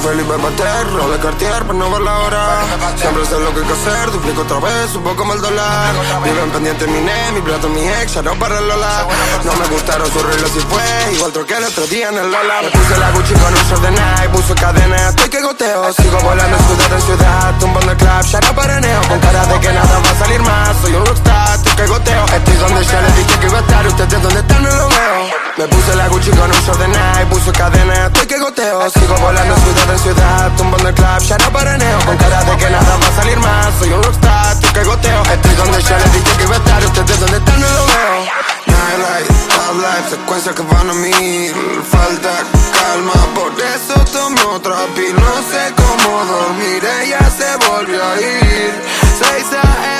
Felipe Pater, de Cartier, para no ver la hora. Siempre sé lo que hay que hacer, duplico otra vez, un poco el dólar. Viven pendiente mi ne, mi plato, mi ex, ya no para el Lola. No me gustaron sus reglas y fue, igual troqué el otro día en el Lola. Me puse la Gucci con un short de Nike, puso cadena, estoy que goteo. Sigo volando ciudad en ciudad, tumbando el club, ya no paraneo. Con cara de que nada va a salir más, soy un rockstar, estoy que goteo. Estoy donde ya les dije que iba a estar, ustedes donde están no lo veo. Me puse la Gucci con un short de Nike, cadena, estoy que goteo. Sigo volando ciudad en ciudad, tumbando el club, ya no paraneo. Con cara de que nada va a salir más, soy un rockstar, estoy que goteo. Estoy donde ya les dije que iba a estar, ustedes donde están no lo veo. Nightlife, top life, secuencias que van a mil. Falta calma, por eso tomo otra pil. No sé cómo dormir, ella se volvió a ir. 6 a.m.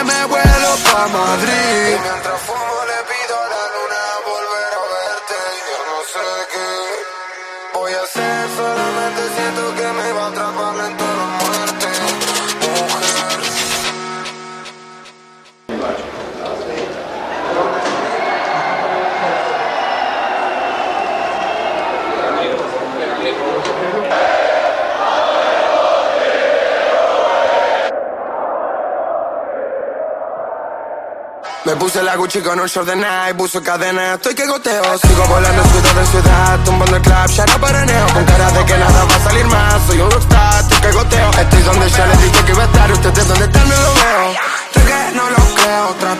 Me puse la Gucci con un short de Nike, puso cadena, estoy que goteo Sigo volando ciudad en ciudad, tumbando el club, ya no paraneo. Con cara de que nada va a salir más, soy un rockstar, estoy que goteo. Estoy donde ya les dije que iba a estar, ustedes donde están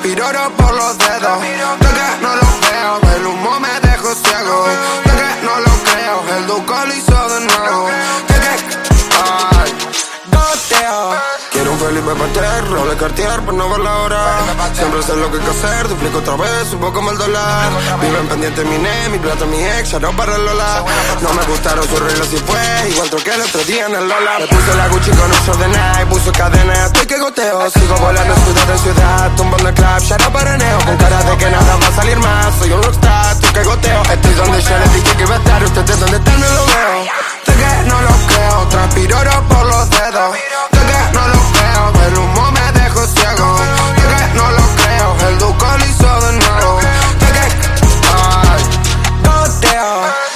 oro por los dedos. Estoy que no lo veo, el humo me dejó ciego. Estoy que no lo creo, el duco lo Fumé pa' tres, roble cartier por pues no ver la hora. Siempre sé lo que hay que hacer, duplico otra vez, un poco el dólar. Viven pendiente mi ne, mi plata, mi ex, ya no para el Lola. No me gustaron sus reglas y fue, igual troqué el otro día en el Lola. Me puse la Gucci con un short de Nike, puso cadena, estoy que goteo. Sigo volando ciudad en ciudad, tumbando el club, ya no para neo. Con cara de que nada va a salir más,